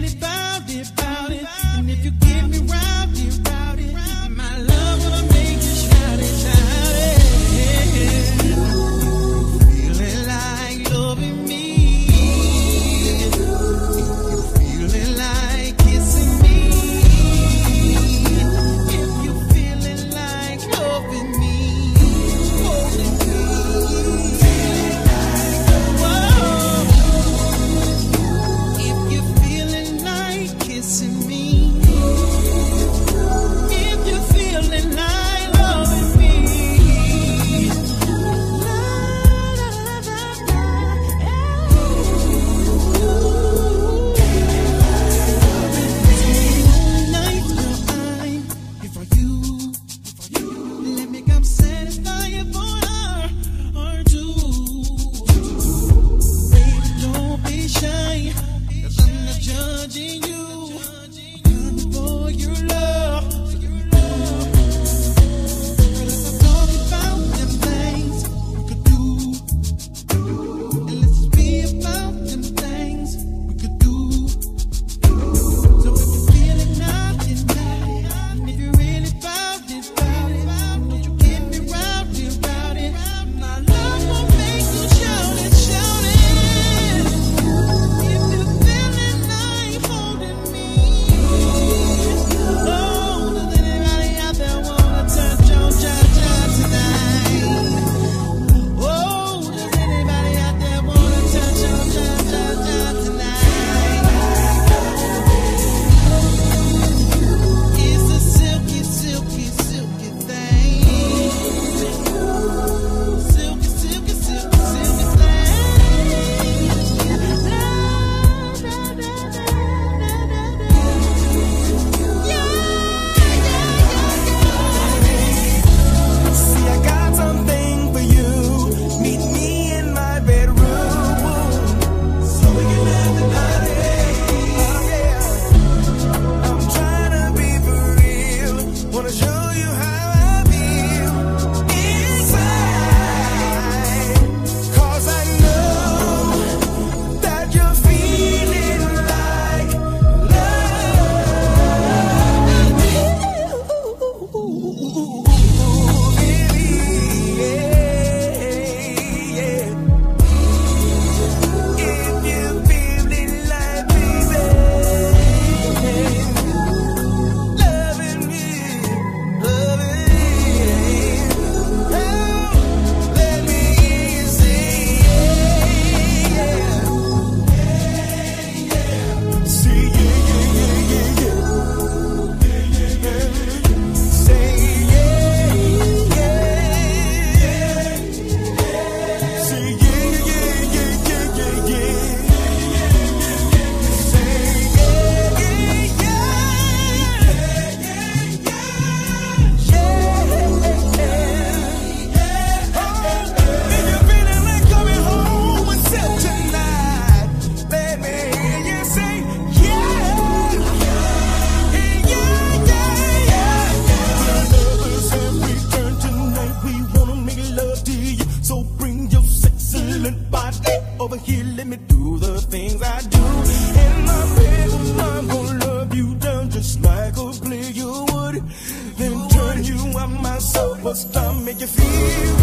really about it, about it. And if you give me right. just like a play you would. Then turn you on myself, but stop you feel.